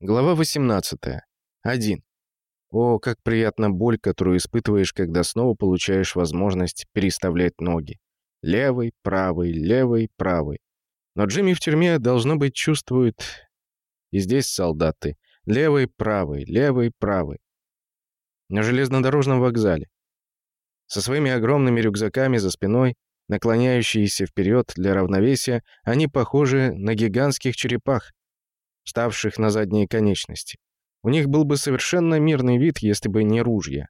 Глава 18. 1. О, как приятна боль, которую испытываешь, когда снова получаешь возможность переставлять ноги. Левый, правый, левый, правый. Но Джимми в тюрьме, должно быть, чувствует... И здесь солдаты. Левый, правый, левый, правый. На железнодорожном вокзале. Со своими огромными рюкзаками за спиной, наклоняющиеся вперед для равновесия, они похожи на гигантских черепах, ставших на задние конечности. У них был бы совершенно мирный вид, если бы не ружья.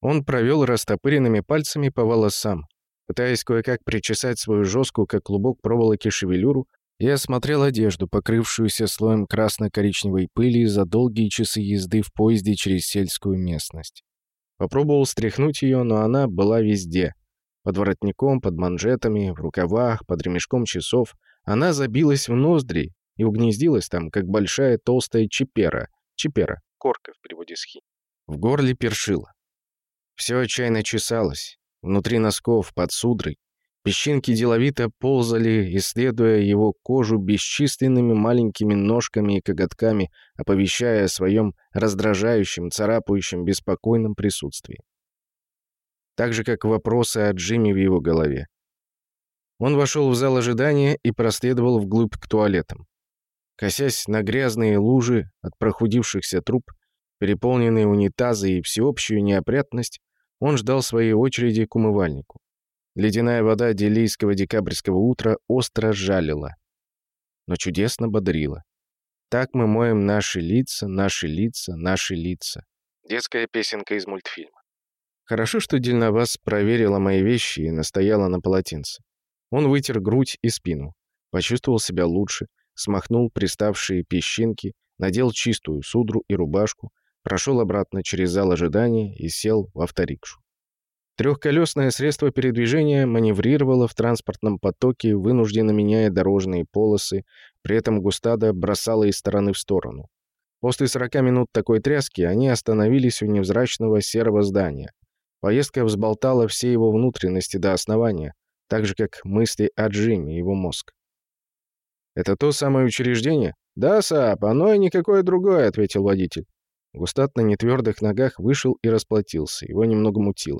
Он провел растопыренными пальцами по волосам, пытаясь кое-как причесать свою жесткую, как клубок проволоки, шевелюру, и осмотрел одежду, покрывшуюся слоем красно-коричневой пыли за долгие часы езды в поезде через сельскую местность. Попробовал стряхнуть ее, но она была везде. Под воротником, под манжетами, в рукавах, под ремешком часов. Она забилась в ноздри, и угнездилась там, как большая толстая чепера. Чепера. Корка в переводе с хи. В горле першило. Все отчаянно чесалось. Внутри носков, под судрой. Песчинки деловито ползали, исследуя его кожу бесчисленными маленькими ножками и коготками, оповещая о своем раздражающем, царапающем, беспокойном присутствии. Так же, как вопросы о Джимми в его голове. Он вошел в зал ожидания и проследовал вглубь к туалетам. Косясь на грязные лужи от прохудившихся труб, переполненные унитазы и всеобщую неопрятность, он ждал своей очереди к умывальнику. Ледяная вода делийского декабрьского утра остро жалила, но чудесно бодрила. Так мы моем наши лица, наши лица, наши лица. Детская песенка из мультфильма. Хорошо, что Дельноваз проверила мои вещи и настояла на полотенце. Он вытер грудь и спину. Почувствовал себя лучше, смахнул приставшие песчинки, надел чистую судру и рубашку, прошел обратно через зал ожидания и сел в авторикшу. Трехколесное средство передвижения маневрировало в транспортном потоке, вынужденно меняя дорожные полосы, при этом Густада бросала из стороны в сторону. После 40 минут такой тряски они остановились у невзрачного серого здания. Поездка взболтала все его внутренности до основания, так же, как мысли о Джиме, его мозг. «Это то самое учреждение?» «Да, Сап, оно и никакое другое», — ответил водитель. Густат на нетвердых ногах вышел и расплатился. Его немного мутило.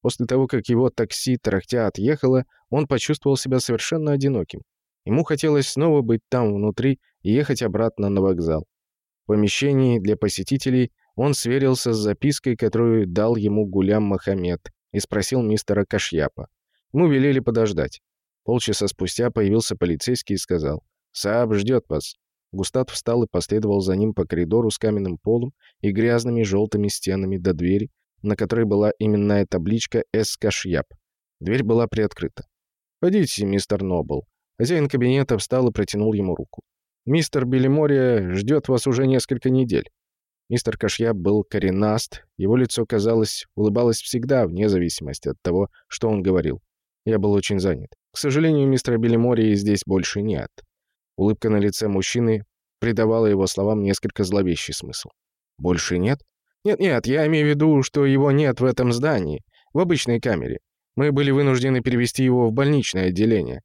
После того, как его такси тарахтя отъехало, он почувствовал себя совершенно одиноким. Ему хотелось снова быть там внутри и ехать обратно на вокзал. В помещении для посетителей он сверился с запиской, которую дал ему Гулям Махамед, и спросил мистера Кашьяпа. Ему велели подождать. Полчаса спустя появился полицейский и сказал, «Сааб ждет вас». Густат встал и последовал за ним по коридору с каменным полом и грязными желтыми стенами до двери, на которой была именная табличка «С. Кашьяб». Дверь была приоткрыта. «Пойдите, мистер Нобл». Хозяин кабинета встал и протянул ему руку. «Мистер Белимория ждет вас уже несколько недель». Мистер Кашьяб был коренаст, его лицо, казалось, улыбалось всегда, вне зависимости от того, что он говорил. Я был очень занят. К сожалению, мистера Белимории здесь больше нет. Улыбка на лице мужчины придавала его словам несколько зловещий смысл. «Больше нет?» «Нет-нет, я имею в виду, что его нет в этом здании, в обычной камере. Мы были вынуждены перевести его в больничное отделение».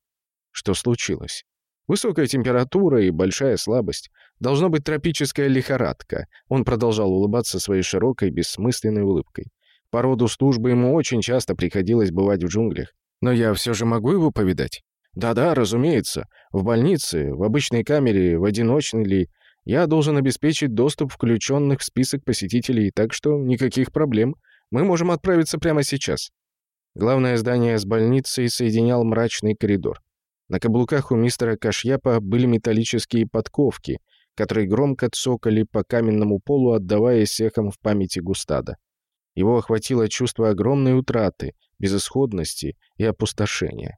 «Что случилось?» «Высокая температура и большая слабость. Должно быть тропическая лихорадка». Он продолжал улыбаться своей широкой, бессмысленной улыбкой. По роду службы ему очень часто приходилось бывать в джунглях. «Но я все же могу его повидать?» Да-да, разумеется. В больнице, в обычной камере, в одиночной ли. Я должен обеспечить доступ включенных в список посетителей, так что никаких проблем. Мы можем отправиться прямо сейчас. Главное здание с больницей соединял мрачный коридор. На каблуках у мистера Кашьяпа были металлические подковки, которые громко цокали по каменному полу, отдаваясь эхом в памяти Густада. Его охватило чувство огромной утраты, безысходности и опустошения.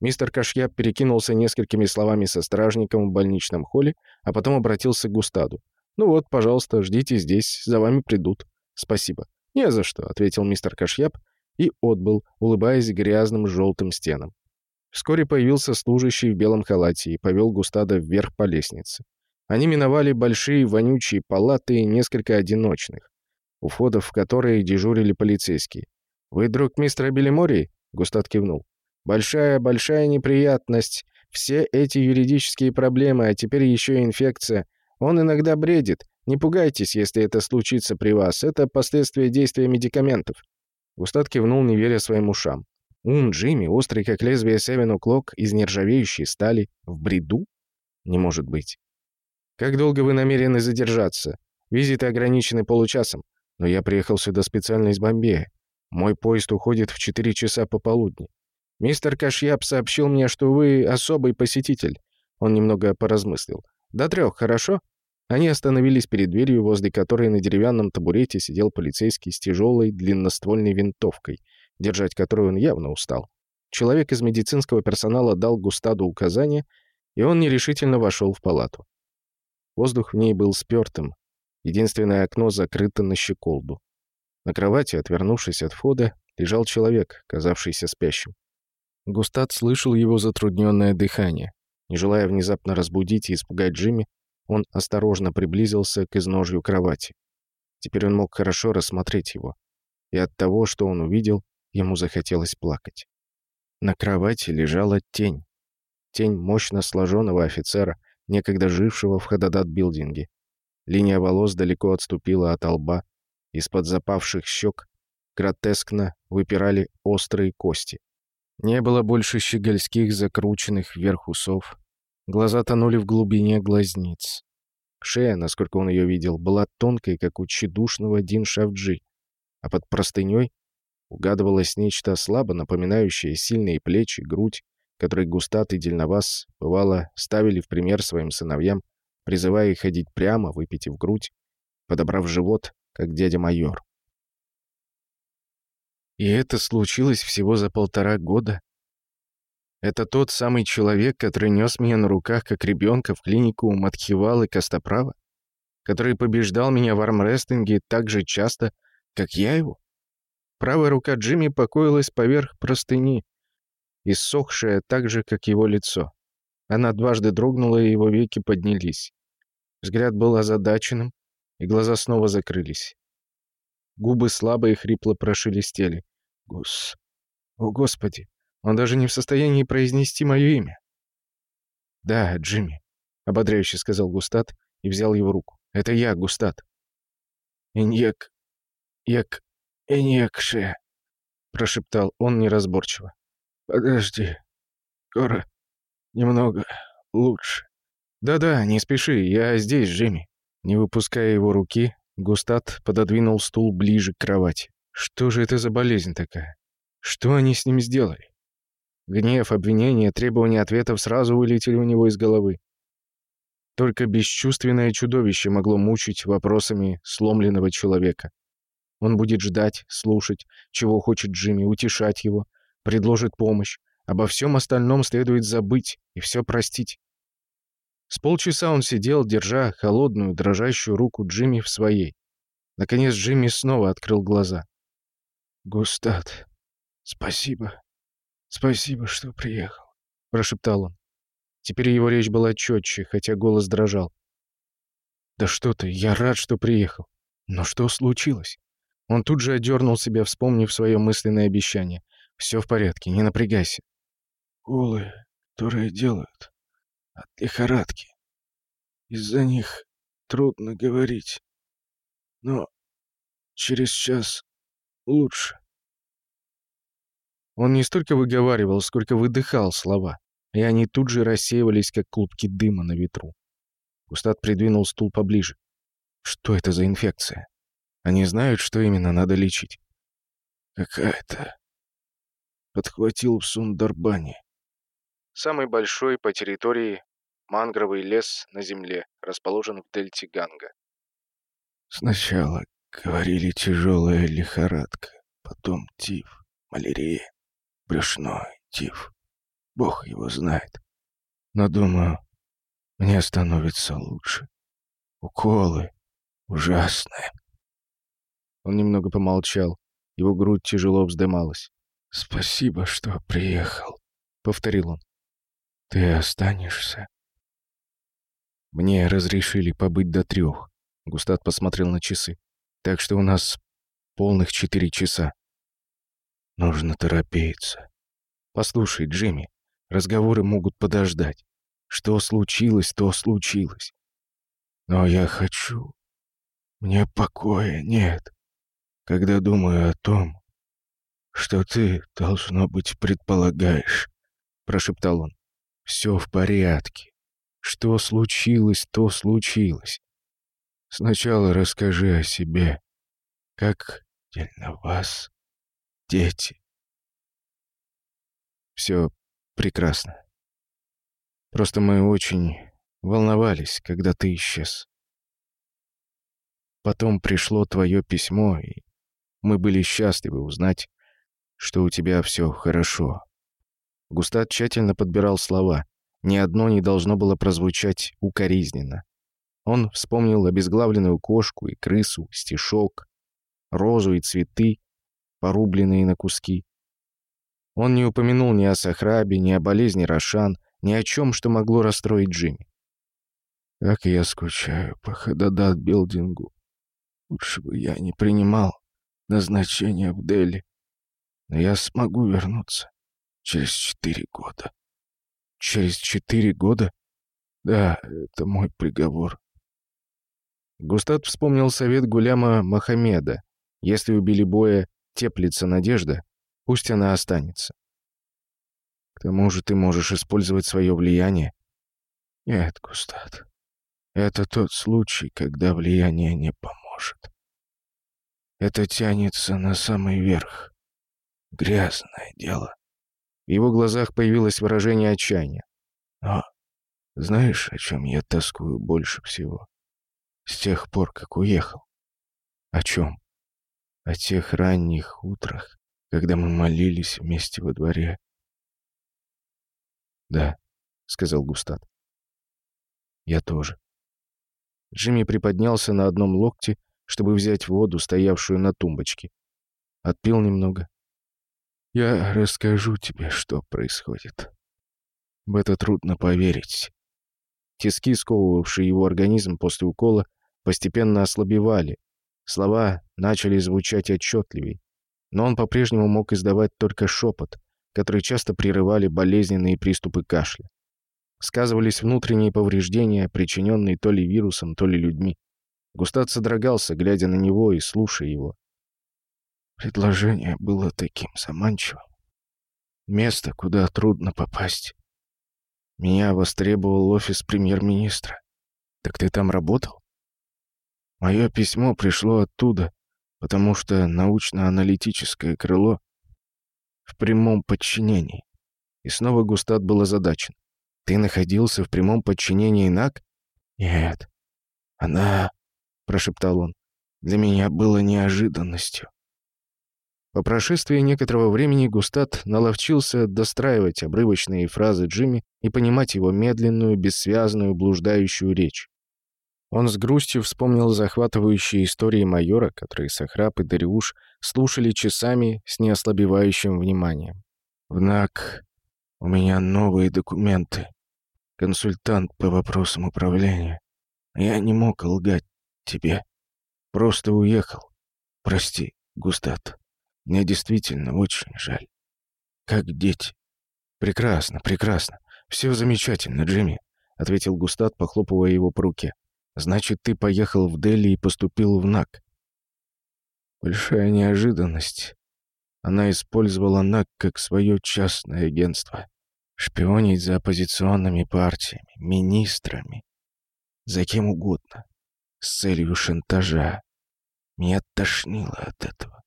Мистер Кашьяб перекинулся несколькими словами со стражником в больничном холле, а потом обратился к Густаду. «Ну вот, пожалуйста, ждите здесь, за вами придут. Спасибо». «Не за что», — ответил мистер Кашьяб и отбыл, улыбаясь грязным желтым стенам. Вскоре появился служащий в белом халате и повел Густада вверх по лестнице. Они миновали большие вонючие палаты и несколько одиночных, у входов в которые дежурили полицейские. «Вы друг мистера Белимори?» — Густад кивнул. Большая-большая неприятность. Все эти юридические проблемы, а теперь еще инфекция. Он иногда бредит. Не пугайтесь, если это случится при вас. Это последствия действия медикаментов». Густат кивнул, не веря своим ушам. Ум Джимми, острый как лезвие Севен Клок из нержавеющей стали, в бреду? Не может быть. «Как долго вы намерены задержаться? Визиты ограничены получасом. Но я приехал сюда специально из Бомбея. Мой поезд уходит в 4 часа пополудни. Мистер Кашьяб сообщил мне, что вы особый посетитель. Он немного поразмыслил. До трех, хорошо? Они остановились перед дверью, возле которой на деревянном табурете сидел полицейский с тяжелой длинноствольной винтовкой, держать которую он явно устал. Человек из медицинского персонала дал Густаду указание, и он нерешительно вошел в палату. Воздух в ней был спёртым, единственное окно закрыто на щеколду. На кровати, отвернувшись от входа, лежал человек, казавшийся спящим. Густат слышал его затрудненное дыхание. Не желая внезапно разбудить и испугать Джимми, он осторожно приблизился к изножью кровати. Теперь он мог хорошо рассмотреть его. И от того, что он увидел, ему захотелось плакать. На кровати лежала тень. Тень мощно сложенного офицера, некогда жившего в Хададат-билдинге. Линия волос далеко отступила от лба, из-под запавших щек гротескно выпирали острые кости. Не было больше щегольских закрученных вверх усов. Глаза тонули в глубине глазниц. Шея, насколько он ее видел, была тонкой, как у тщедушного Дин Шавджи, а под простыней угадывалось нечто слабо напоминающее сильные плечи, грудь, которые Густат и Дельновас, бывало, ставили в пример своим сыновьям, призывая их ходить прямо, выпитив грудь, подобрав живот, как дядя майор. И это случилось всего за полтора года. Это тот самый человек, который нес меня на руках, как ребенка, в клинику Матхивал и Костоправа? Который побеждал меня в армрестлинге так же часто, как я его? Правая рука Джимми покоилась поверх простыни, иссохшая так же, как его лицо. Она дважды дрогнула, и его веки поднялись. Взгляд был озадаченным, и глаза снова закрылись. Губы слабо и хрипло прошелестели. «Гус... О, Господи! Он даже не в состоянии произнести мое имя!» «Да, Джимми», — ободряюще сказал Густат и взял его руку. «Это я, Густат». «Иньек... Як... Иньекше», — прошептал он неразборчиво. «Подожди. Скоро немного лучше». «Да-да, не спеши, я здесь, Джимми». Не выпуская его руки, Густат пододвинул стул ближе к кровати. Что же это за болезнь такая? Что они с ним сделали? Гнев, обвинение, требования ответов сразу вылетели у него из головы. Только бесчувственное чудовище могло мучить вопросами сломленного человека. Он будет ждать, слушать, чего хочет Джимми, утешать его, предложит помощь. Обо всем остальном следует забыть и все простить. С полчаса он сидел, держа холодную, дрожащую руку Джимми в своей. Наконец Джимми снова открыл глаза. «Густат, спасибо. Спасибо, что приехал», — прошептал он. Теперь его речь была четче, хотя голос дрожал. «Да что ты, я рад, что приехал. Но что случилось?» Он тут же одернул себя, вспомнив свое мысленное обещание. «Все в порядке, не напрягайся». «Уколы, которые делают от лихорадки. Из-за них трудно говорить. Но через час лучше. Он не столько выговаривал, сколько выдыхал слова, и они тут же рассеивались, как клубки дыма на ветру. Густат придвинул стул поближе. Что это за инфекция? Они знают, что именно надо лечить. Какая-то. Подхватил в Сундарбане. Самый большой по территории мангровый лес на земле, расположен в дельте Ганга. Сначала говорили тяжелая лихорадка, потом тиф, малярия, брюшной тиф. Бог его знает. Но думаю, мне становится лучше. Уколы ужасные. Он немного помолчал. Его грудь тяжело вздымалась. «Спасибо, что приехал», — повторил он. «Ты останешься?» Мне разрешили побыть до трех. Густат посмотрел на часы. Так что у нас полных четыре часа. Нужно торопиться. Послушай, Джимми, разговоры могут подождать. Что случилось, то случилось. Но я хочу. Мне покоя нет, когда думаю о том, что ты, должно быть, предполагаешь, — прошептал он. Все в порядке. Что случилось, то случилось. Сначала расскажи о себе. Как дельно вас, дети. Все прекрасно. Просто мы очень волновались, когда ты исчез. Потом пришло твое письмо, и мы были счастливы узнать, что у тебя все хорошо. Густат тщательно подбирал слова. Ни одно не должно было прозвучать укоризненно. Он вспомнил обезглавленную кошку и крысу, стишок, розу и цветы, порубленные на куски. Он не упомянул ни о Сахрабе, ни о болезни Рошан, ни о чем, что могло расстроить Джимми. «Как я скучаю по Хададат-билдингу. Лучше бы я не принимал назначение в Дели. Но я смогу вернуться через четыре года». «Через четыре года?» «Да, это мой приговор». Густат вспомнил совет Гуляма Махамеда. Если у Билибоя теплится надежда, пусть она останется. К тому же ты можешь использовать свое влияние. Нет, Густат, это тот случай, когда влияние не поможет. Это тянется на самый верх. Грязное дело. В его глазах появилось выражение отчаяния. Но знаешь, о чем я тоскую больше всего? с тех пор, как уехал. О чем? О тех ранних утрах, когда мы молились вместе во дворе. Да, сказал Густат. Я тоже. Джимми приподнялся на одном локте, чтобы взять воду, стоявшую на тумбочке. Отпил немного. Я расскажу тебе, что происходит. В это трудно поверить. Тиски, сковывавшие его организм после укола, постепенно ослабевали. Слова начали звучать отчетливей. Но он по-прежнему мог издавать только шепот, который часто прерывали болезненные приступы кашля. Сказывались внутренние повреждения, причиненные то ли вирусом, то ли людьми. Густат содрогался, глядя на него и слушая его. Предложение было таким заманчивым. Место, куда трудно попасть. Меня востребовал офис премьер-министра. Так ты там работал? Мое письмо пришло оттуда, потому что научно-аналитическое крыло в прямом подчинении. И снова Густат был озадачен. «Ты находился в прямом подчинении НАК?» «Нет. Она...» — прошептал он. «Для меня было неожиданностью». По прошествии некоторого времени Густат наловчился достраивать обрывочные фразы Джимми и понимать его медленную, бессвязную, блуждающую речь. Он с грустью вспомнил захватывающие истории майора, которые Сахрап и Дариуш слушали часами с неослабевающим вниманием. «Внак, у меня новые документы. Консультант по вопросам управления. Я не мог лгать тебе. Просто уехал. Прости, Густат. Мне действительно очень жаль. Как дети. Прекрасно, прекрасно. Все замечательно, Джимми», — ответил Густат, похлопывая его по руке. Значит, ты поехал в Дели и поступил в НАК. Большая неожиданность. Она использовала НАК как свое частное агентство. Шпионить за оппозиционными партиями, министрами, за кем угодно, с целью шантажа. Меня тошнило от этого.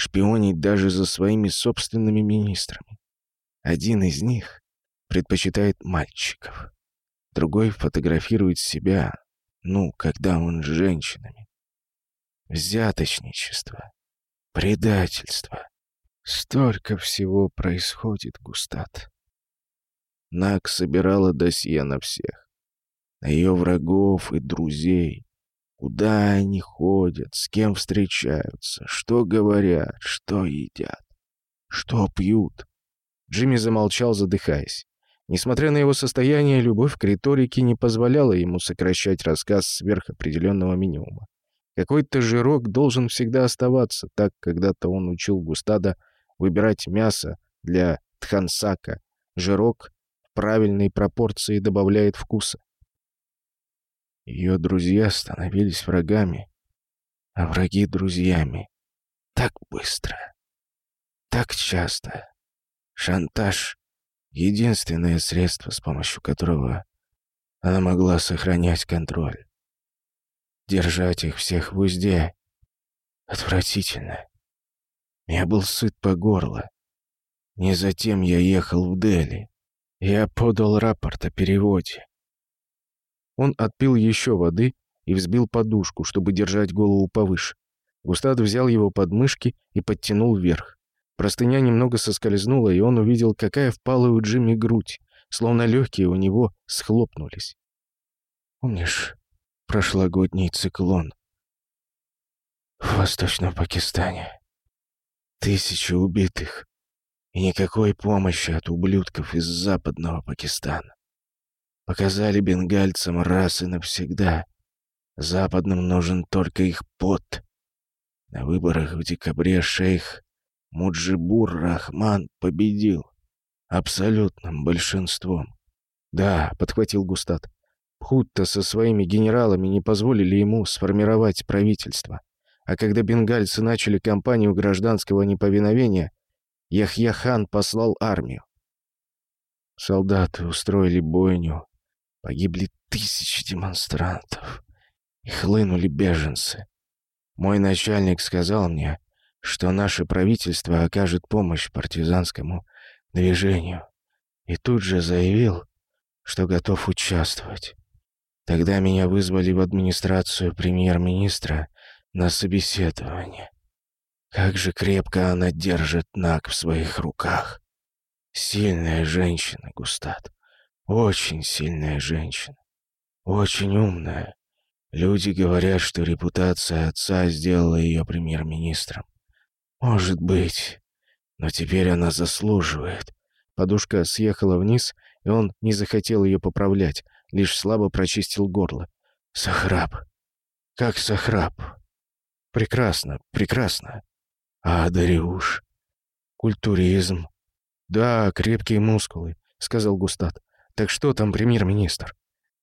Шпионить даже за своими собственными министрами. Один из них предпочитает мальчиков. Другой фотографирует себя, ну, когда он с женщинами. Взяточничество, предательство. Столько всего происходит, Густат. Нак собирала досье на всех. На ее врагов и друзей. Куда они ходят, с кем встречаются, что говорят, что едят, что пьют. Джимми замолчал, задыхаясь. Несмотря на его состояние, любовь к риторике не позволяла ему сокращать рассказ сверх определенного минимума. Какой-то жирок должен всегда оставаться, так когда-то он учил Густада выбирать мясо для тхансака. Жирок в правильной пропорции добавляет вкуса. Ее друзья становились врагами, а враги — друзьями. Так быстро, так часто. Шантаж — единственное средство, с помощью которого она могла сохранять контроль. Держать их всех в узде отвратительно. Я был сыт по горло. Не затем я ехал в Дели. Я подал рапорт о переводе. Он отпил еще воды и взбил подушку, чтобы держать голову повыше. Густав взял его под мышки и подтянул вверх. Простыня немного соскользнула, и он увидел, какая впалая у Джимми грудь, словно легкие у него схлопнулись. «Помнишь прошлогодний циклон в Восточном Пакистане? Тысячи убитых и никакой помощи от ублюдков из Западного Пакистана. Показали бенгальцам раз и навсегда. Западным нужен только их пот. На выборах в декабре шейх Муджибур Рахман победил. Абсолютным большинством. «Да», — подхватил Густат. Хутта со своими генералами не позволили ему сформировать правительство. А когда бенгальцы начали кампанию гражданского неповиновения, Яхьяхан послал армию. Солдаты устроили бойню. Погибли тысячи демонстрантов. И хлынули беженцы. Мой начальник сказал мне, что наше правительство окажет помощь партизанскому движению. И тут же заявил, что готов участвовать. Тогда меня вызвали в администрацию премьер-министра на собеседование. Как же крепко она держит Нак в своих руках. Сильная женщина, Густат. Очень сильная женщина. Очень умная. Люди говорят, что репутация отца сделала ее премьер-министром. Может быть. Но теперь она заслуживает. Подушка съехала вниз, и он не захотел ее поправлять, лишь слабо прочистил горло. Сахраб. Как Сахраб. Прекрасно, прекрасно. А Дариуш? Культуризм. Да, крепкие мускулы, сказал Густат. Так что там премьер-министр?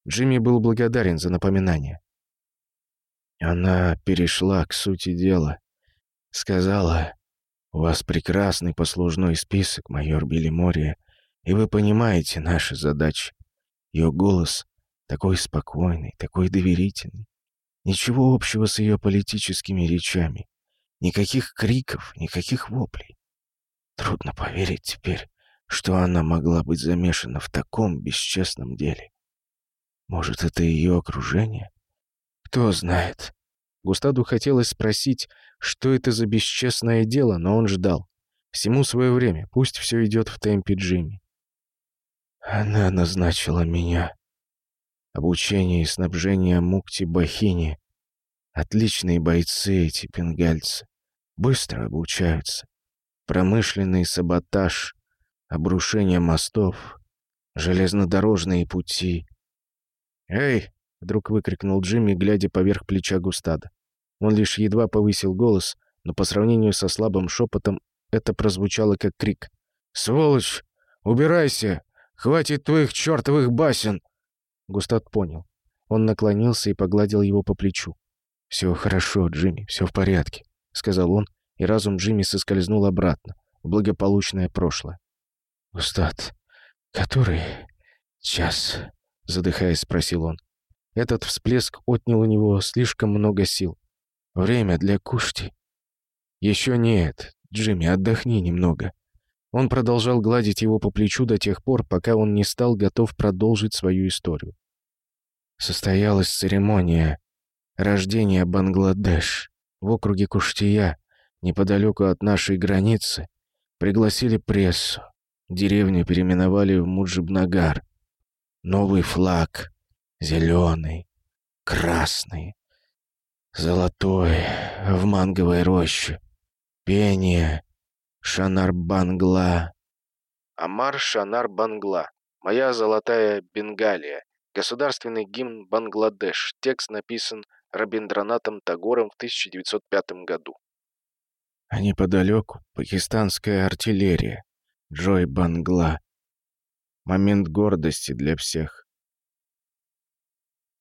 Джимми был благодарен за напоминание. Она перешла к сути дела. Сказала, «У вас прекрасный послужной список, майор Билли Мори, и вы понимаете наши задачи». Ее голос такой спокойный, такой доверительный. Ничего общего с ее политическими речами. Никаких криков, никаких воплей. Трудно поверить теперь, что она могла быть замешана в таком бесчестном деле. Может, это ее окружение? Кто знает. Густаду хотелось спросить, что это за бесчестное дело, но он ждал. Всему свое время, пусть все идет в темпе Джимми. Она назначила меня. Обучение и снабжение Мукти Бахини. Отличные бойцы эти бенгальцы. Быстро обучаются. Промышленный саботаж, обрушение мостов, железнодорожные пути. «Эй!» — вдруг выкрикнул Джимми, глядя поверх плеча Густада. Он лишь едва повысил голос, но по сравнению со слабым шепотом это прозвучало как крик. «Сволочь! Убирайся! Хватит твоих чертовых басен!» Густат понял. Он наклонился и погладил его по плечу. «Все хорошо, Джимми, все в порядке», — сказал он, и разум Джимми соскользнул обратно, в благополучное прошлое. «Густат, который час?» — задыхаясь, спросил он. Этот всплеск отнял у него слишком много сил. «Время для кушти». «Еще нет. Джимми, отдохни немного». Он продолжал гладить его по плечу до тех пор, пока он не стал готов продолжить свою историю. Состоялась церемония рождения Бангладеш в округе Куштия, неподалеку от нашей границы. Пригласили прессу. Деревню переименовали в Муджибнагар. Новый флаг. Зеленый, красный, золотой, в манговой роще. Пение. Шанар-Бангла. Амар Шанар-Бангла. Моя золотая Бенгалия. Государственный гимн Бангладеш. Текст написан Рабиндранатом Тагором в 1905 году. А неподалеку пакистанская артиллерия. Джой Бангла. Момент гордости для всех.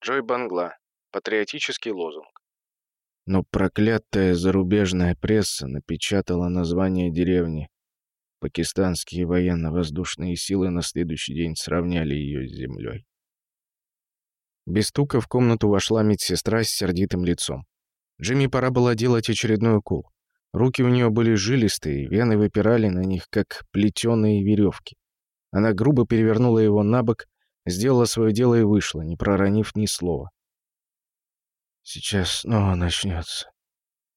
Джой Бангла. Патриотический лозунг. Но проклятая зарубежная пресса напечатала название деревни. Пакистанские военно-воздушные силы на следующий день сравняли ее с землей. Без стука в комнату вошла медсестра с сердитым лицом. Джимми пора было делать очередной укол. Руки у нее были жилистые, вены выпирали на них, как плетеные веревки. Она грубо перевернула его на бок, сделала свое дело и вышла, не проронив ни слова. Сейчас снова начнется.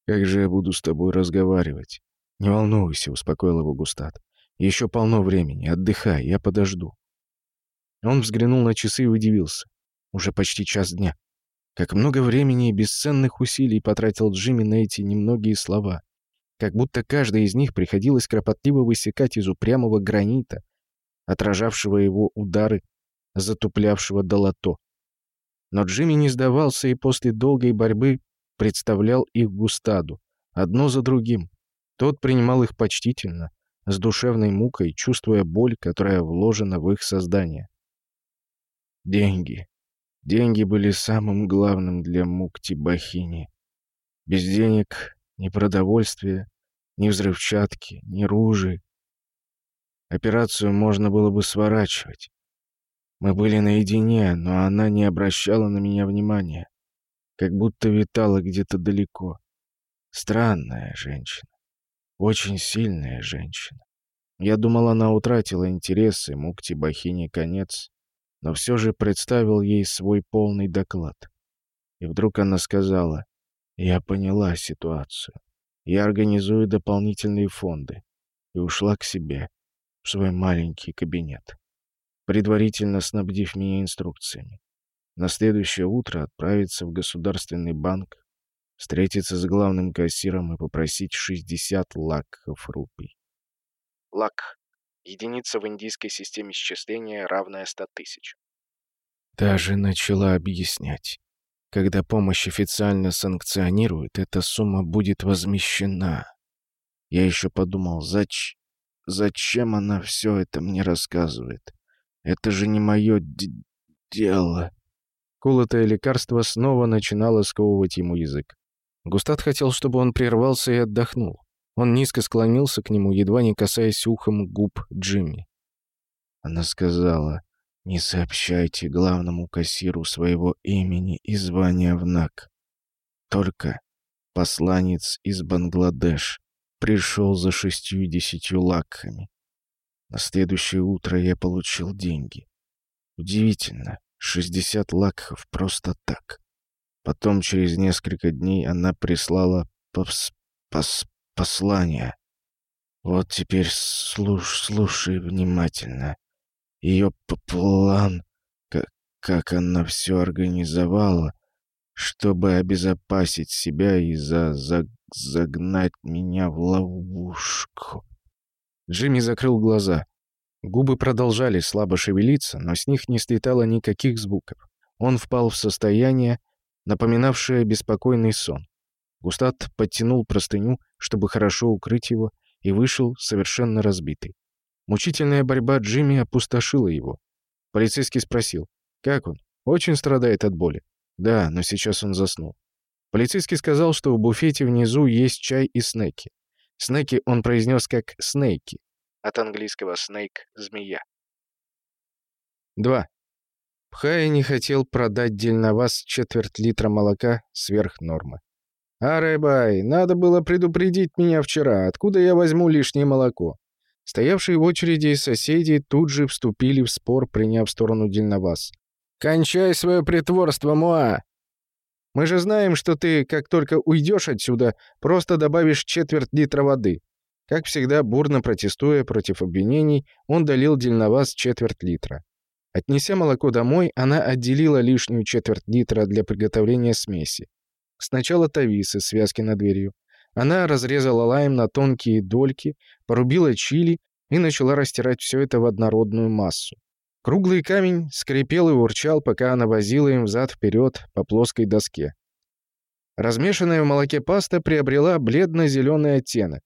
Как же я буду с тобой разговаривать? Не волнуйся, успокоил его Густат. Еще полно времени, отдыхай, я подожду. Он взглянул на часы и удивился. Уже почти час дня. Как много времени и бесценных усилий потратил Джимми на эти немногие слова. Как будто каждый из них приходилось кропотливо высекать из упрямого гранита, отражавшего его удары, затуплявшего долото. Но Джимми не сдавался и после долгой борьбы представлял их Густаду, одно за другим. Тот принимал их почтительно, с душевной мукой, чувствуя боль, которая вложена в их создание. Деньги. Деньги были самым главным для Мукти-Бахини. Без денег ни продовольствия, ни взрывчатки, ни ружей. Операцию можно было бы сворачивать. Мы были наедине, но она не обращала на меня внимания, как будто витала где-то далеко. Странная женщина. Очень сильная женщина. Я думал, она утратила интерес, и Мукти Бахине конец, но все же представил ей свой полный доклад. И вдруг она сказала, «Я поняла ситуацию. Я организую дополнительные фонды». И ушла к себе, в свой маленький кабинет предварительно снабдив меня инструкциями. На следующее утро отправиться в Государственный банк, встретиться с главным кассиром и попросить 60 лакхов рупий. Лак — единица в индийской системе счисления, равная 100 тысяч. Даже начала объяснять. Когда помощь официально санкционируют, эта сумма будет возмещена. Я еще подумал, зач... зачем она все это мне рассказывает? Это же не мое дело. Колотое лекарство снова начинало сковывать ему язык. Густат хотел, чтобы он прервался и отдохнул. Он низко склонился к нему, едва не касаясь ухом губ Джимми. Она сказала, «Не сообщайте главному кассиру своего имени и звания в НАК. Только посланец из Бангладеш пришел за шестью-десятью лакхами. На следующее утро я получил деньги. Удивительно, 60 лакхов просто так. Потом, через несколько дней, она прислала пос пос послание. Вот теперь слуш слушай внимательно. Ее план, как, как она все организовала, чтобы обезопасить себя и за, за, загнать меня в ловушку. Джимми закрыл глаза. Губы продолжали слабо шевелиться, но с них не слетало никаких звуков. Он впал в состояние, напоминавшее беспокойный сон. Густат подтянул простыню, чтобы хорошо укрыть его, и вышел совершенно разбитый. Мучительная борьба Джимми опустошила его. Полицейский спросил, как он? Очень страдает от боли. Да, но сейчас он заснул. Полицейский сказал, что в буфете внизу есть чай и снеки. Снеки он произнес как «снейки», от английского «snake» — «змея». 2. Пхая не хотел продать дельноваз четверть литра молока сверх нормы. «Аребай, надо было предупредить меня вчера, откуда я возьму лишнее молоко?» Стоявшие в очереди соседи тут же вступили в спор, приняв сторону дельноваз. «Кончай свое притворство, Муа! Мы же знаем, что ты, как только уйдешь отсюда, просто добавишь четверть литра воды». Как всегда, бурно протестуя против обвинений, он долил дельноваз четверть литра. Отнеся молоко домой, она отделила лишнюю четверть литра для приготовления смеси. Сначала тависы, связки над дверью. Она разрезала лайм на тонкие дольки, порубила чили и начала растирать все это в однородную массу. Круглый камень скрипел и урчал, пока она возила им взад-вперед по плоской доске. Размешанная в молоке паста приобрела бледно-зеленый оттенок.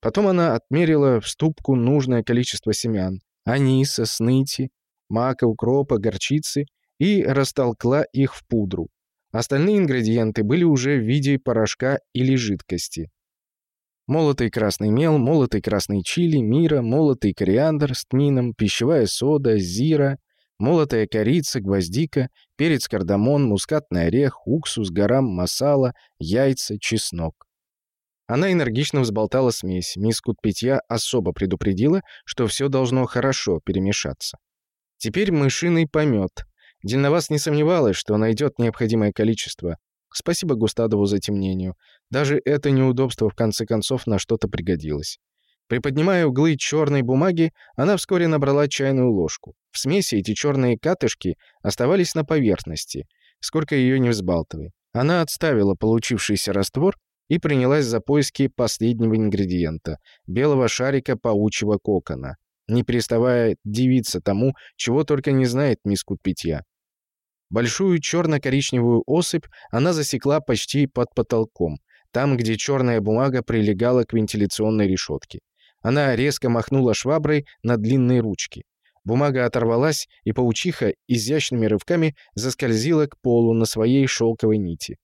Потом она отмерила в ступку нужное количество семян — аниса, сныти, мака, укропа, горчицы и растолкла их в пудру. Остальные ингредиенты были уже в виде порошка или жидкости. Молотый красный мел, молотый красный чили, мира, молотый кориандр с тмином, пищевая сода, зира, молотая корица, гвоздика, перец кардамон, мускатный орех, уксус, гарам, масала, яйца, чеснок. Она энергично взболтала смесь. Мисс Кутпитья особо предупредила, что все должно хорошо перемешаться. Теперь мышиный помет. Дельновас не сомневалась, что найдет необходимое количество. Спасибо Густадову за темнению. Даже это неудобство в конце концов на что-то пригодилось. Приподнимая углы черной бумаги, она вскоре набрала чайную ложку. В смеси эти черные катышки оставались на поверхности, сколько ее не взбалтывай. Она отставила получившийся раствор и принялась за поиски последнего ингредиента — белого шарика паучьего кокона, не переставая дивиться тому, чего только не знает мисс Кутпитья. Большую черно-коричневую особь она засекла почти под потолком, там, где черная бумага прилегала к вентиляционной решетке. Она резко махнула шваброй на длинные ручки. Бумага оторвалась, и паучиха изящными рывками заскользила к полу на своей шелковой нити.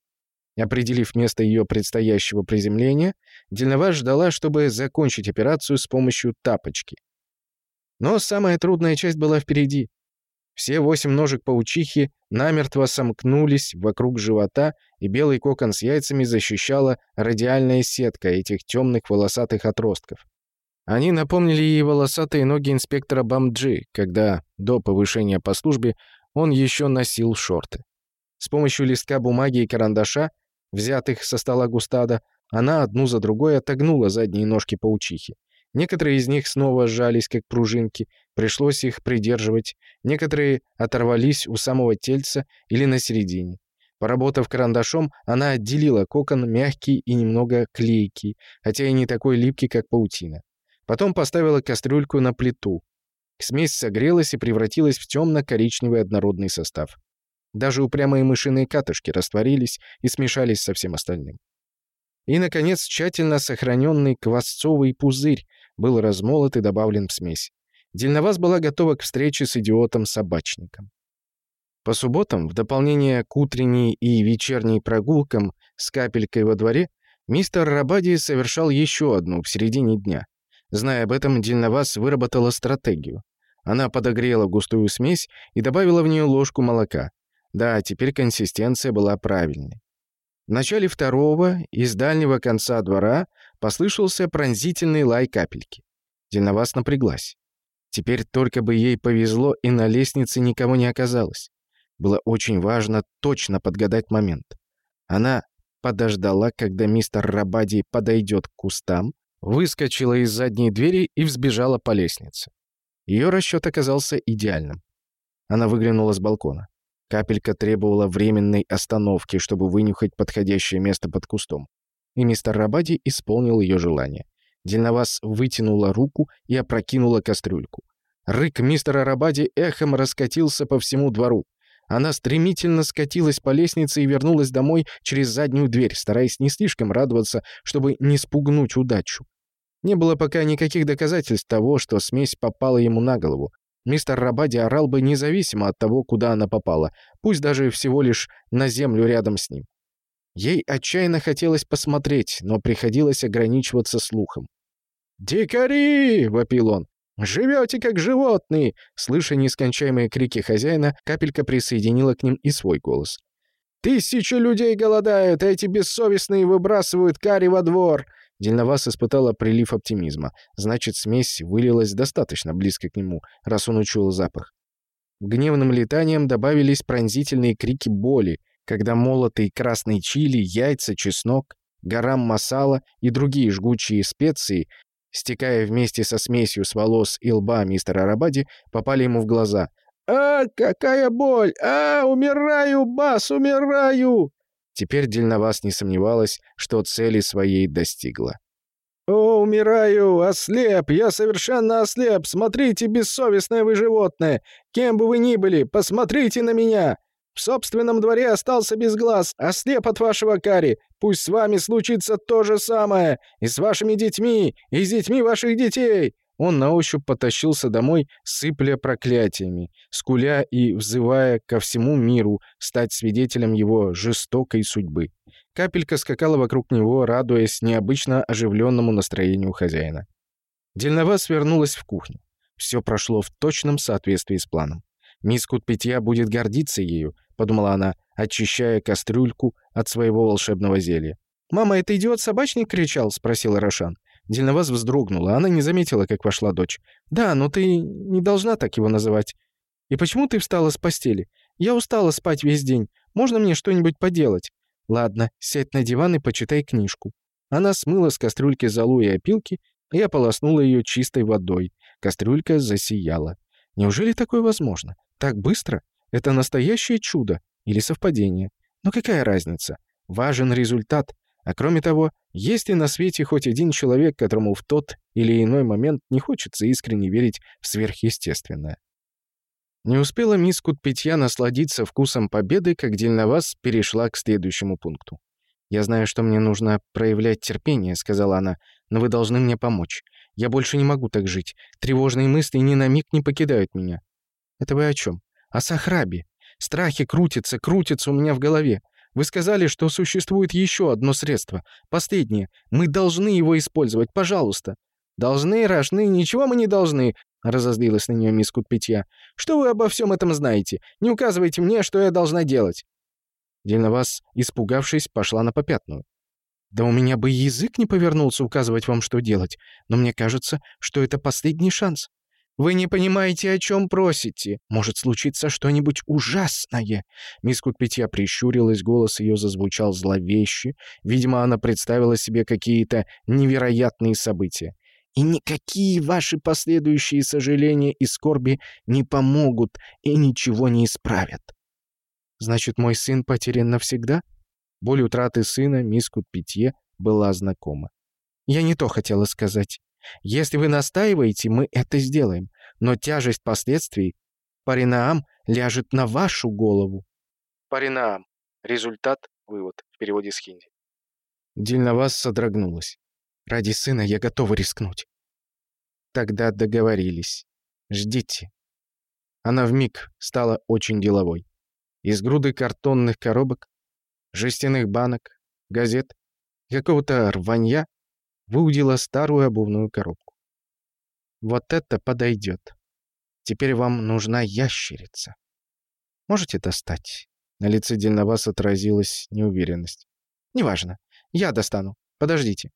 Определив место ее предстоящего приземления, Дельновар ждала, чтобы закончить операцию с помощью тапочки. Но самая трудная часть была впереди. Все восемь ножек паучихи намертво сомкнулись вокруг живота, и белый кокон с яйцами защищала радиальная сетка этих темных волосатых отростков. Они напомнили ей волосатые ноги инспектора Бамджи, когда, до повышения по службе, он еще носил шорты. С помощью листка бумаги и карандаша, взятых со стола Густада, она одну за другой отогнула задние ножки паучихи. Некоторые из них снова сжались, как пружинки, пришлось их придерживать, некоторые оторвались у самого тельца или на середине. Поработав карандашом, она отделила кокон мягкий и немного клейкий, хотя и не такой липкий, как паутина. Потом поставила кастрюльку на плиту. Смесь согрелась и превратилась в темно-коричневый однородный состав. Даже упрямые мышиные катышки растворились и смешались со всем остальным. И, наконец, тщательно сохраненный квасцовый пузырь, был размолот и добавлен в смесь. Дельноваз была готова к встрече с идиотом-собачником. По субботам, в дополнение к утренней и вечерней прогулкам с капелькой во дворе, мистер Рабади совершал еще одну в середине дня. Зная об этом, Дельноваз выработала стратегию. Она подогрела густую смесь и добавила в нее ложку молока. Да, теперь консистенция была правильной. В начале второго из дальнего конца двора послышался пронзительный лай капельки. Дельновас напряглась. Теперь только бы ей повезло, и на лестнице никого не оказалось. Было очень важно точно подгадать момент. Она подождала, когда мистер Рабади подойдет к кустам, выскочила из задней двери и взбежала по лестнице. Ее расчет оказался идеальным. Она выглянула с балкона. Капелька требовала временной остановки, чтобы вынюхать подходящее место под кустом и мистер Рабади исполнил ее желание. Дельновас вытянула руку и опрокинула кастрюльку. Рык мистера Рабади эхом раскатился по всему двору. Она стремительно скатилась по лестнице и вернулась домой через заднюю дверь, стараясь не слишком радоваться, чтобы не спугнуть удачу. Не было пока никаких доказательств того, что смесь попала ему на голову. Мистер Рабади орал бы независимо от того, куда она попала, пусть даже всего лишь на землю рядом с ним. Ей отчаянно хотелось посмотреть, но приходилось ограничиваться слухом. «Дикари!» — вопил он. «Живете как животные!» Слыша нескончаемые крики хозяина, капелька присоединила к ним и свой голос. «Тысячи людей голодают, а эти бессовестные выбрасывают карри во двор!» Дельновас испытала прилив оптимизма. Значит, смесь вылилась достаточно близко к нему, раз он учуял запах. Гневным летанием добавились пронзительные крики боли, когда молотый красный чили, яйца, чеснок, гарам масала и другие жгучие специи, стекая вместе со смесью с волос и лба мистера Рабади, попали ему в глаза. «А, какая боль! А, умираю, Бас, умираю!» Теперь Дельновас не сомневалась, что цели своей достигла. «О, умираю! Ослеп! Я совершенно ослеп! Смотрите, бессовестное вы животное! Кем бы вы ни были, посмотрите на меня! В собственном дворе остался без глаз, ослеп от вашего кари. Пусть с вами случится то же самое. И с вашими детьми, и с детьми ваших детей. Он на ощупь потащился домой, сыпля проклятиями, скуля и взывая ко всему миру стать свидетелем его жестокой судьбы. Капелька скакала вокруг него, радуясь необычно оживленному настроению хозяина. Дельновас вернулась в кухню. Все прошло в точном соответствии с планом. «Мисс Кутпитья будет гордиться ею», — подумала она, очищая кастрюльку от своего волшебного зелья. «Мама, это идиот-собачник кричал?» — спросила Рошан. Дельноваз вздрогнула. Она не заметила, как вошла дочь. «Да, но ты не должна так его называть. И почему ты встала с постели? Я устала спать весь день. Можно мне что-нибудь поделать?» «Ладно, сядь на диван и почитай книжку». Она смыла с кастрюльки золу и опилки и ополоснула ее чистой водой. Кастрюлька засияла. Неужели такое возможно? Так быстро? Это настоящее чудо или совпадение? Но какая разница? Важен результат. А кроме того, есть ли на свете хоть один человек, которому в тот или иной момент не хочется искренне верить в сверхъестественное? Не успела мисс Кутпитья насладиться вкусом победы, как Дельновас перешла к следующему пункту. «Я знаю, что мне нужно проявлять терпение», — сказала она, — «но вы должны мне помочь. Я больше не могу так жить. Тревожные мысли ни на миг не покидают меня». «Это вы о чем?» «О Сахрабе. Страхи крутятся, крутятся у меня в голове. Вы сказали, что существует еще одно средство. Последнее. Мы должны его использовать, пожалуйста». «Должны, рожны, ничего мы не должны», — разозлилась на нее мисс Кутпитья. «Что вы обо всем этом знаете? Не указывайте мне, что я должна делать». Дельновас, испугавшись, пошла на попятную. «Да у меня бы язык не повернулся указывать вам, что делать, но мне кажется, что это последний шанс. «Вы не понимаете, о чем просите. Может случиться что-нибудь ужасное». Мисс Кутпитья прищурилась, голос ее зазвучал зловеще. Видимо, она представила себе какие-то невероятные события. «И никакие ваши последующие сожаления и скорби не помогут и ничего не исправят». «Значит, мой сын потерян навсегда?» Боль утраты сына мисс Кутпитье была знакома. «Я не то хотела сказать. Если вы настаиваете, мы это сделаем. Но тяжесть последствий Паринаам ляжет на вашу голову. Паринаам. Результат, вывод в переводе с хинди. Дильновас содрогнулась. Ради сына я готова рискнуть. Тогда договорились. Ждите. Она вмиг стала очень деловой. Из груды картонных коробок, жестяных банок, газет, какого-то рванья выудила старую обувную коробку. «Вот это подойдет. Теперь вам нужна ящерица. Можете достать?» На лице Дельновас отразилась неуверенность. «Неважно. Я достану. Подождите».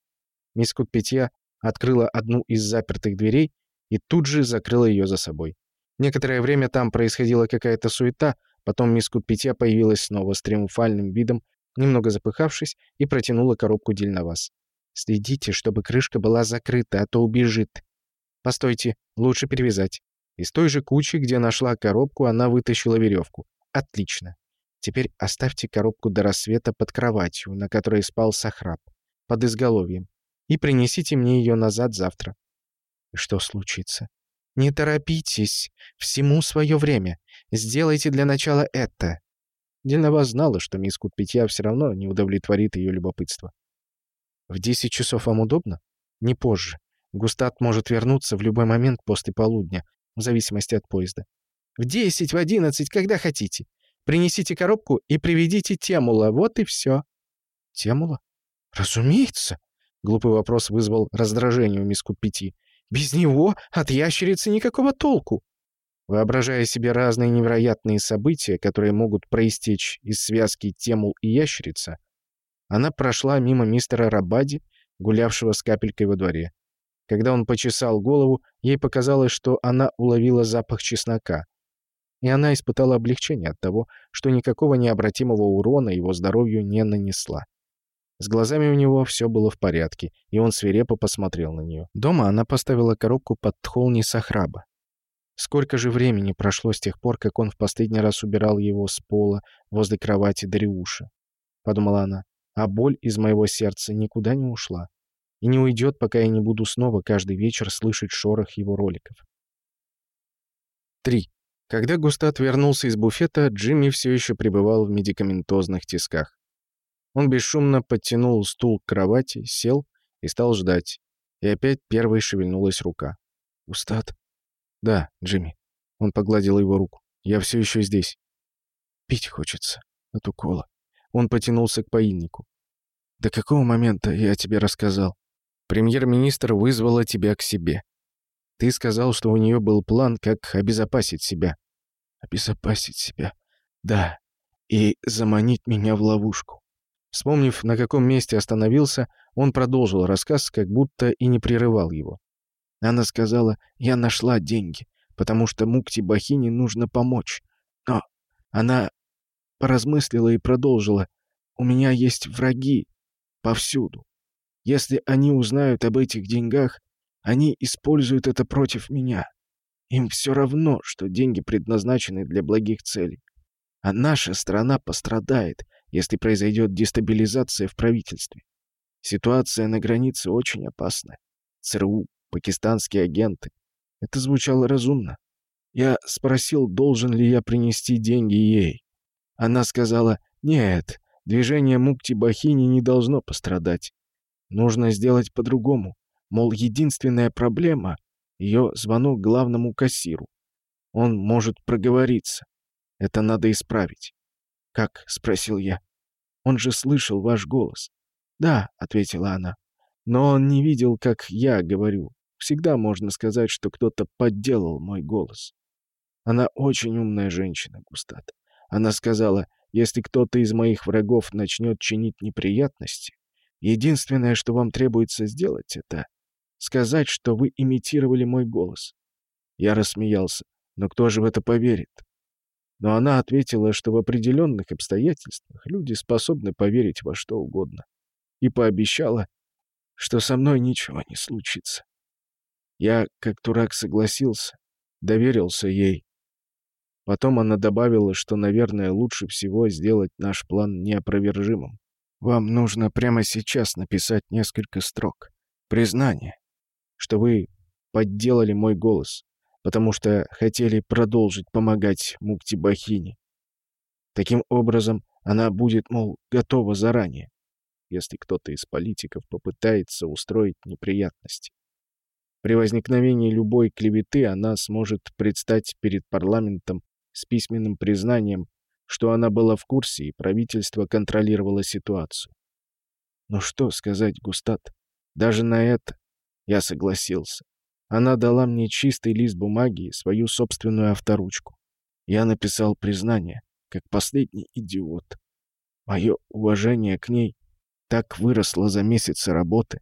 Мисс Кутпетья открыла одну из запертых дверей и тут же закрыла ее за собой. Некоторое время там происходила какая-то суета, потом мисс Кутпетья появилась снова с триумфальным видом, немного запыхавшись, и протянула коробку Дельновас. Следите, чтобы крышка была закрыта, а то убежит. Постойте, лучше перевязать. Из той же кучи, где нашла коробку, она вытащила веревку. Отлично. Теперь оставьте коробку до рассвета под кроватью, на которой спал Сахраб, под изголовьем, и принесите мне ее назад завтра. Что случится? Не торопитесь. Всему свое время. Сделайте для начала это. Дельнова знала, что мисс Кутпитья все равно не удовлетворит ее любопытство. В 10 часов вам удобно? Не позже. Густат может вернуться в любой момент после полудня, в зависимости от поезда. В 10, в 11, когда хотите. Принесите коробку и приведите Темула, вот и все. Темула? Разумеется. Глупый вопрос вызвал раздражение у мисс Купити. Без него от ящерицы никакого толку. Воображая себе разные невероятные события, которые могут проистечь из связки Темул и ящерица, она прошла мимо мистера Рабади, гулявшего с капелькой во дворе. Когда он почесал голову, ей показалось, что она уловила запах чеснока. И она испытала облегчение от того, что никакого необратимого урона его здоровью не нанесла. С глазами у него все было в порядке, и он свирепо посмотрел на нее. Дома она поставила коробку под тхолни Сахраба. Сколько же времени прошло с тех пор, как он в последний раз убирал его с пола возле кровати Дариуша? Подумала она а боль из моего сердца никуда не ушла. И не уйдет, пока я не буду снова каждый вечер слышать шорох его роликов. 3. Когда Густат вернулся из буфета, Джимми все еще пребывал в медикаментозных тисках. Он бесшумно подтянул стул к кровати, сел и стал ждать. И опять первой шевельнулась рука. Устат?» «Да, Джимми». Он погладил его руку. «Я все еще здесь». «Пить хочется. От укола». Он потянулся к поильнику. «До какого момента я тебе рассказал?» «Премьер-министр вызвала тебя к себе. Ты сказал, что у нее был план, как обезопасить себя». «Обезопасить себя? Да. И заманить меня в ловушку». Вспомнив, на каком месте остановился, он продолжил рассказ, как будто и не прерывал его. Она сказала, я нашла деньги, потому что Мукти Бахине нужно помочь. Но она поразмыслила и продолжила. У меня есть враги повсюду. Если они узнают об этих деньгах, они используют это против меня. Им все равно, что деньги предназначены для благих целей. А наша страна пострадает, если произойдет дестабилизация в правительстве. Ситуация на границе очень опасная. ЦРУ, пакистанские агенты. Это звучало разумно. Я спросил, должен ли я принести деньги ей. Она сказала, нет, движение Мукти-Бахини не должно пострадать. Нужно сделать по-другому. Мол, единственная проблема — ее звонок главному кассиру. Он может проговориться. Это надо исправить. «Как?» — спросил я. «Он же слышал ваш голос». «Да», — ответила она. «Но он не видел, как я говорю. Всегда можно сказать, что кто-то подделал мой голос». Она очень умная женщина, Густат. Она сказала, если кто-то из моих врагов начнет чинить неприятности, единственное, что вам требуется сделать, это сказать, что вы имитировали мой голос. Я рассмеялся. Но кто же в это поверит? Но она ответила, что в определенных обстоятельствах люди способны поверить во что угодно. И пообещала, что со мной ничего не случится. Я, как дурак, согласился, доверился ей. Потом она добавила, что, наверное, лучше всего сделать наш план неопровержимым. Вам нужно прямо сейчас написать несколько строк. Признание, что вы подделали мой голос, потому что хотели продолжить помогать Мукти Бахини. Таким образом, она будет, мол, готова заранее, если кто-то из политиков попытается устроить неприятности. При возникновении любой клеветы она сможет предстать перед парламентом с письменным признанием, что она была в курсе и правительство контролировало ситуацию. Но что сказать Густат? Даже на это я согласился. Она дала мне чистый лист бумаги и свою собственную авторучку. Я написал признание, как последний идиот. Мое уважение к ней так выросло за месяцы работы.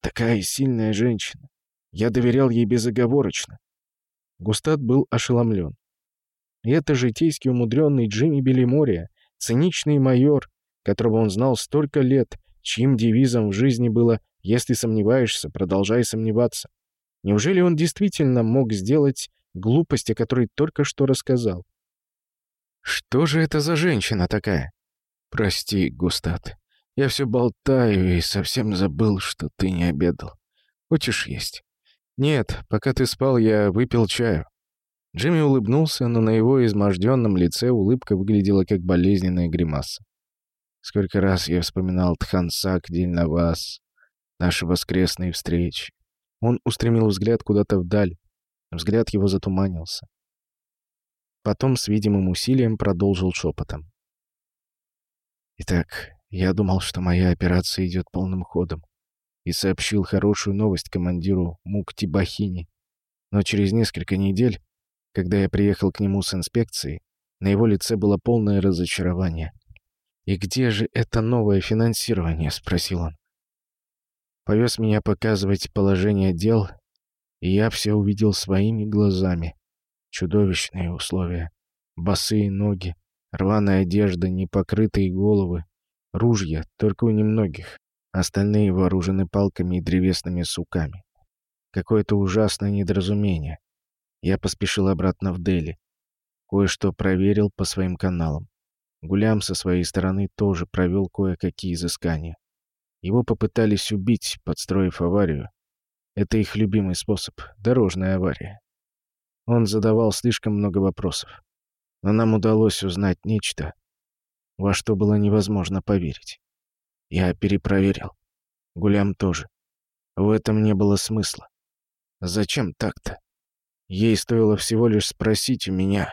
Такая сильная женщина. Я доверял ей безоговорочно. Густат был ошеломлен. И это житейски умудренный Джимми Белимория, циничный майор, которого он знал столько лет, чьим девизом в жизни было «Если сомневаешься, продолжай сомневаться». Неужели он действительно мог сделать глупость, о которой только что рассказал? «Что же это за женщина такая?» «Прости, Густат, я все болтаю и совсем забыл, что ты не обедал. Хочешь есть?» «Нет, пока ты спал, я выпил чаю». Джимми улыбнулся, но на его изможденном лице улыбка выглядела как болезненная гримаса. «Сколько раз я вспоминал Тхансак, день на вас, наши воскресные встречи. Он устремил взгляд куда-то вдаль. Взгляд его затуманился. Потом с видимым усилием продолжил шепотом. «Итак, я думал, что моя операция идет полным ходом, и сообщил хорошую новость командиру Мукти Бахини. Но через несколько недель, когда я приехал к нему с инспекцией, на его лице было полное разочарование. «И где же это новое финансирование?» — спросил он. Повез меня показывать положение дел, и я все увидел своими глазами. Чудовищные условия. Босые ноги, рваная одежда, непокрытые головы, ружья, только у немногих. Остальные вооружены палками и древесными суками. Какое-то ужасное недоразумение. Я поспешил обратно в Дели. Кое-что проверил по своим каналам. Гулям со своей стороны тоже провел кое-какие изыскания. Его попытались убить, подстроив аварию. Это их любимый способ — дорожная авария. Он задавал слишком много вопросов. Но нам удалось узнать нечто, во что было невозможно поверить. Я перепроверил. Гулям тоже. В этом не было смысла. Зачем так-то? Ей стоило всего лишь спросить у меня.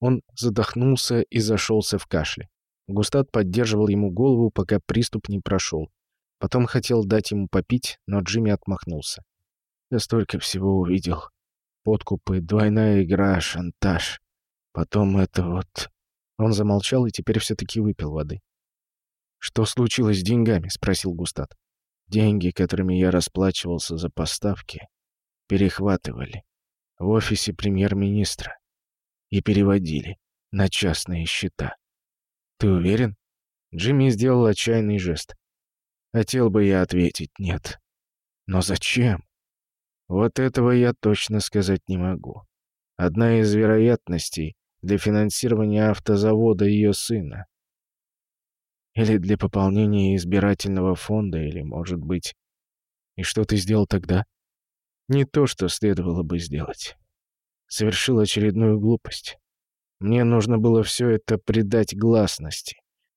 Он задохнулся и зашелся в кашле. Густат поддерживал ему голову, пока приступ не прошел. Потом хотел дать ему попить, но Джимми отмахнулся. «Я столько всего увидел. Подкупы, двойная игра, шантаж. Потом это вот...» Он замолчал и теперь все-таки выпил воды. «Что случилось с деньгами?» — спросил Густат. «Деньги, которыми я расплачивался за поставки, перехватывали в офисе премьер-министра и переводили на частные счета. Ты уверен?» Джимми сделал отчаянный жест. Хотел бы я ответить «нет». Но зачем? Вот этого я точно сказать не могу. Одна из вероятностей для финансирования автозавода ее сына. Или для пополнения избирательного фонда, или, может быть... И что ты сделал тогда? Не то, что следовало бы сделать. Совершил очередную глупость. Мне нужно было все это придать гласности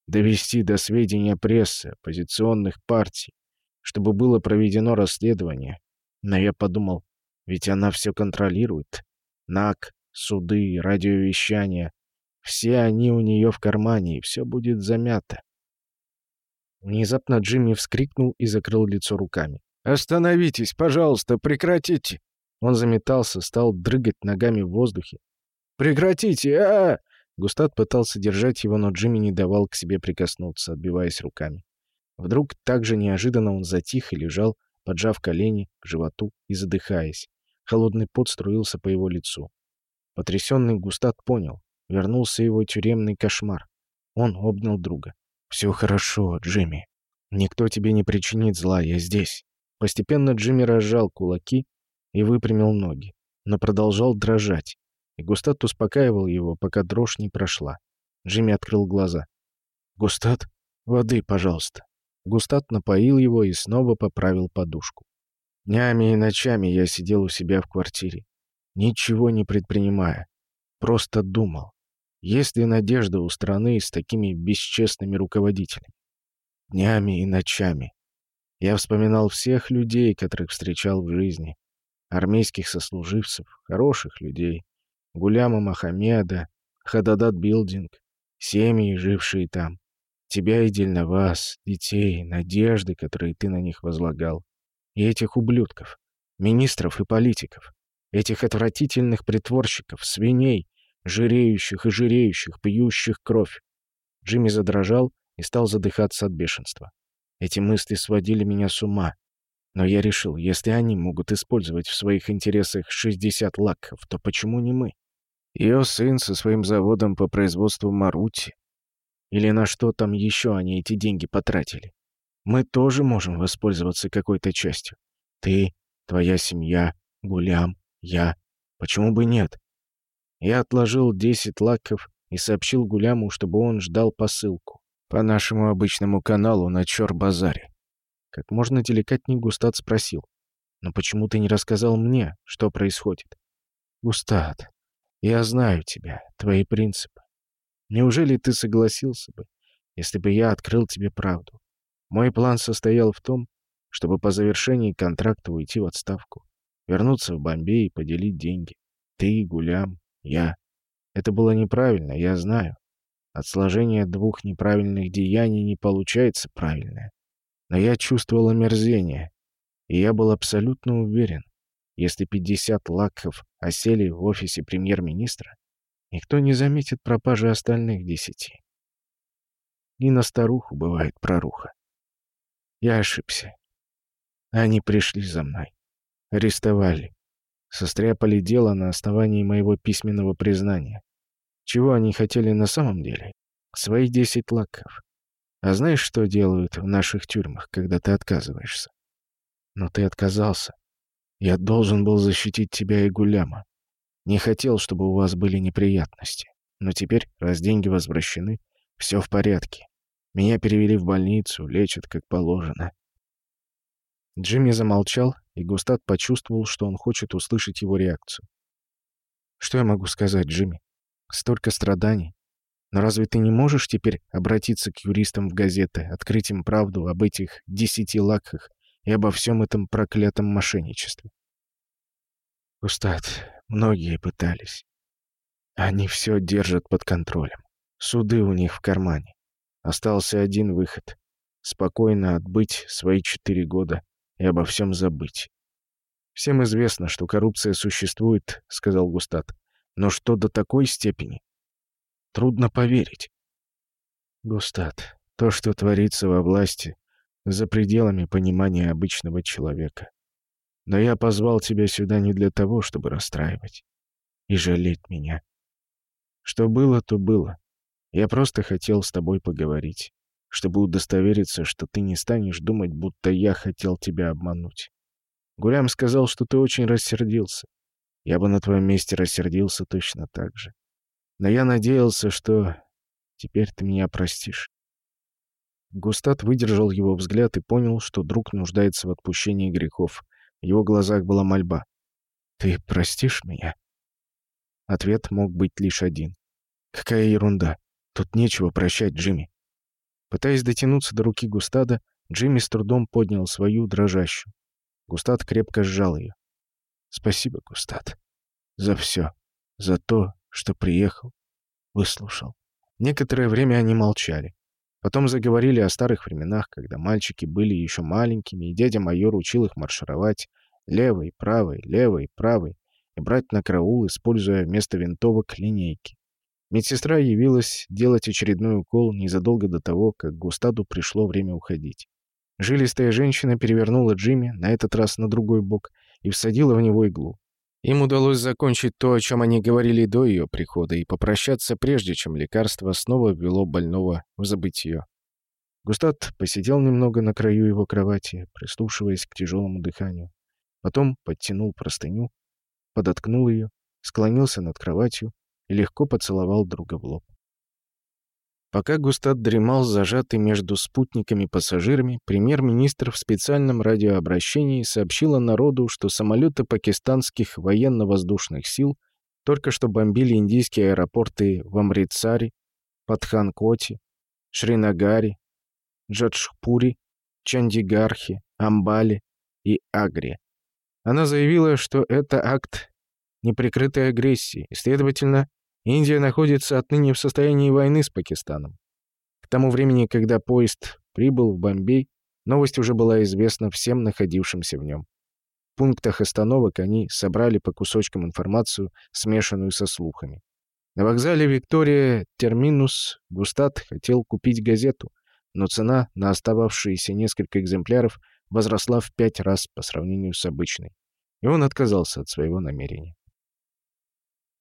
довести до сведения прессы, оппозиционных партий, чтобы было проведено расследование. Но я подумал, ведь она все контролирует. НАК, суды, радиовещание. Все они у нее в кармане, и все будет замято. Внезапно Джимми вскрикнул и закрыл лицо руками. «Остановитесь, пожалуйста, прекратите!» Он заметался, стал дрыгать ногами в воздухе. «Прекратите! а, -а, -а Густат пытался держать его, но Джимми не давал к себе прикоснуться, отбиваясь руками. Вдруг так же неожиданно он затих и лежал, поджав колени к животу и задыхаясь. Холодный пот струился по его лицу. Потрясенный Густат понял. Вернулся его тюремный кошмар. Он обнял друга. «Все хорошо, Джимми. Никто тебе не причинит зла, я здесь». Постепенно Джимми разжал кулаки и выпрямил ноги, но продолжал дрожать. И Густат успокаивал его, пока дрожь не прошла. Джимми открыл глаза. «Густат, воды, пожалуйста». Густат напоил его и снова поправил подушку. Днями и ночами я сидел у себя в квартире, ничего не предпринимая. Просто думал, есть ли надежда у страны с такими бесчестными руководителями? Днями и ночами. Я вспоминал всех людей, которых встречал в жизни. Армейских сослуживцев, хороших людей. Гуляма Махамеда, Хададат Билдинг, семьи, жившие там, тебя и Дельновас, детей, надежды, которые ты на них возлагал, и этих ублюдков, министров и политиков, этих отвратительных притворщиков, свиней, жиреющих и жиреющих, пьющих кровь. Джимми задрожал и стал задыхаться от бешенства. Эти мысли сводили меня с ума. Но я решил, если они могут использовать в своих интересах 60 лаков, то почему не мы? Ее сын со своим заводом по производству Марути. Или на что там еще они эти деньги потратили. Мы тоже можем воспользоваться какой-то частью. Ты, твоя семья, Гулям, я. Почему бы нет? Я отложил 10 лаков и сообщил Гуляму, чтобы он ждал посылку. По нашему обычному каналу на Чор-базаре. Как можно деликатнее Густат спросил. «Но почему ты не рассказал мне, что происходит?» «Густат, я знаю тебя, твои принципы. Неужели ты согласился бы, если бы я открыл тебе правду? Мой план состоял в том, чтобы по завершении контракта уйти в отставку, вернуться в Бомбей и поделить деньги. Ты, Гулям, я. Это было неправильно, я знаю. От сложения двух неправильных деяний не получается правильное. Но я чувствовал омерзение, и я был абсолютно уверен, если 50 лакхов осели в офисе премьер-министра, никто не заметит пропажи остальных десяти. И на старуху бывает проруха. Я ошибся. Они пришли за мной. Арестовали. Состряпали дело на основании моего письменного признания. Чего они хотели на самом деле? Свои десять лаков. А знаешь, что делают в наших тюрьмах, когда ты отказываешься? Но ты отказался. Я должен был защитить тебя и Гуляма. Не хотел, чтобы у вас были неприятности. Но теперь, раз деньги возвращены, все в порядке. Меня перевели в больницу, лечат как положено». Джимми замолчал, и Густат почувствовал, что он хочет услышать его реакцию. «Что я могу сказать, Джимми? Столько страданий. Но разве ты не можешь теперь обратиться к юристам в газеты, открыть им правду об этих десяти лакхах и обо всем этом проклятом мошенничестве. «Устат, Многие пытались. Они все держат под контролем. Суды у них в кармане. Остался один выход. Спокойно отбыть свои четыре года и обо всем забыть. «Всем известно, что коррупция существует», — сказал Густат. «Но что до такой степени? Трудно поверить». «Густат, то, что творится во власти, за пределами понимания обычного человека. Но я позвал тебя сюда не для того, чтобы расстраивать и жалеть меня. Что было, то было. Я просто хотел с тобой поговорить, чтобы удостовериться, что ты не станешь думать, будто я хотел тебя обмануть. Гулям сказал, что ты очень рассердился. Я бы на твоем месте рассердился точно так же. Но я надеялся, что теперь ты меня простишь. Густат выдержал его взгляд и понял, что друг нуждается в отпущении грехов. В его глазах была мольба. «Ты простишь меня?» Ответ мог быть лишь один. «Какая ерунда! Тут нечего прощать, Джимми!» Пытаясь дотянуться до руки Густада, Джимми с трудом поднял свою дрожащую. Густат крепко сжал ее. «Спасибо, Густат, за все, за то, что приехал, выслушал». Некоторое время они молчали. Потом заговорили о старых временах, когда мальчики были еще маленькими, и дядя майор учил их маршировать левой, правой, левой, правой и брать на караул, используя вместо винтовок линейки. Медсестра явилась делать очередной укол незадолго до того, как Густаду пришло время уходить. Жилистая женщина перевернула Джимми, на этот раз на другой бок, и всадила в него иглу. Им удалось закончить то, о чем они говорили до ее прихода, и попрощаться, прежде чем лекарство снова ввело больного в забытье. Густат посидел немного на краю его кровати, прислушиваясь к тяжелому дыханию. Потом подтянул простыню, подоткнул ее, склонился над кроватью и легко поцеловал друга в лоб. Пока Густат дремал, зажатый между спутниками-пассажирами, премьер-министр в специальном радиообращении сообщила народу, что самолеты пакистанских военно-воздушных сил только что бомбили индийские аэропорты в Амритсаре, Патханкоте, Шринагаре, Джаджпуре, Чандигархе, Амбале и Агре. Она заявила, что это акт неприкрытой агрессии, и, следовательно, Индия находится отныне в состоянии войны с Пакистаном. К тому времени, когда поезд прибыл в Бомбей, новость уже была известна всем находившимся в нем. В пунктах остановок они собрали по кусочкам информацию, смешанную со слухами. На вокзале Виктория Терминус Густат хотел купить газету, но цена на остававшиеся несколько экземпляров возросла в пять раз по сравнению с обычной, и он отказался от своего намерения.